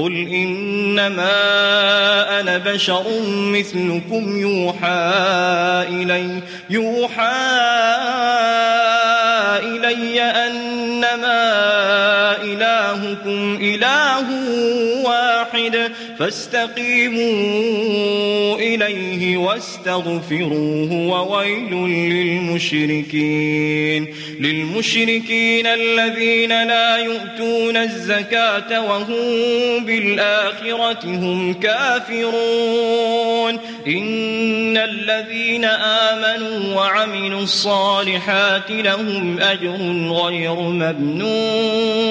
قل إنما أنا بشر مثلكم يوحى إلي يوحى إلي أنما إلهكم إله واحد فاستقيموا إليه واستغفروه وويل للمشركين للمشركين الذين لا يؤتون الزكاة وهم بالآخرة هم كافرون. إن الذين آمنوا وعملوا الصالحات لهم أجر غير ممنون.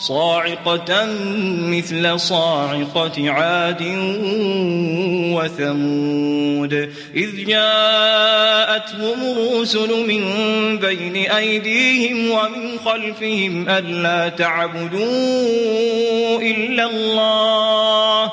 صاعقة مثل صاعقة عاد وثمود. إذ جاءتهم الرسل من بين أيديهم ومن خلفهم ألا تعبدوا إلا الله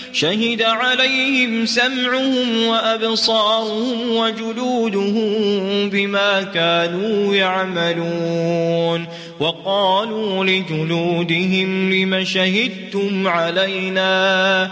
شهد عليهم سمعهم وأبصارهم وجلودهم بما كانوا يعملون وقالوا لجلودهم لم شهدتم علينا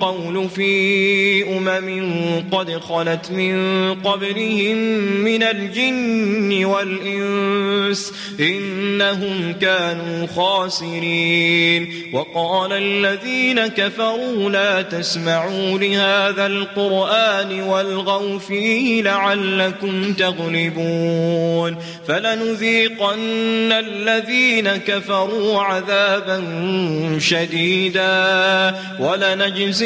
القول في أمم قد خلت من قبلهم من الجن والإنس إنهم كانوا خاسرين. وقال الذين كفروا لا تسمعوا لهذا القرآن والغوا فيه لعلكم تغلبون. فلنذيقن الذين كفروا عذابا شديدا.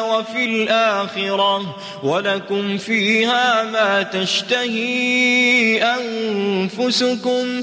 وفي الآخرة ولكم فيها ما تشتهي أنفسكم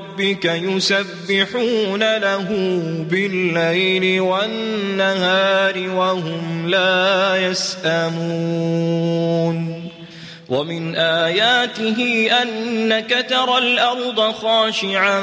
ربك يسبحون له بالليل والنهار وهم لا يسأمون. ومن آياته أنك ترى الأرض خاشعة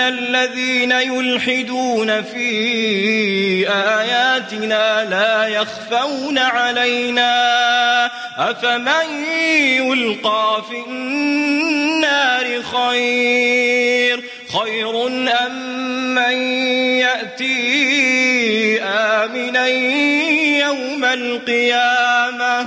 الذين يلحدون في آياتنا لا يخفون علينا أفمن يلقى في النار خير خير أم من يأتي آمنا يوم القيامة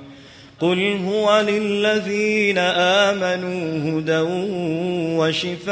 قل هو للذين آمنوا هدى وشفاء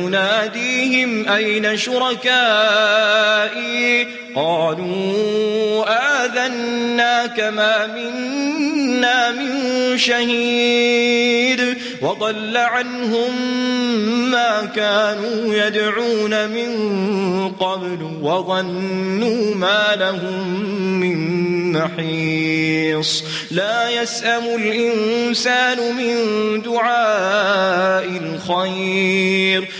يناديهم أين شركائي؟ قالوا آذناك ما منا من شهيد. وضل عنهم ما كانوا يدعون من قبل وظنوا ما لهم من محيص. لا يسأم الإنسان من دعاء الخير.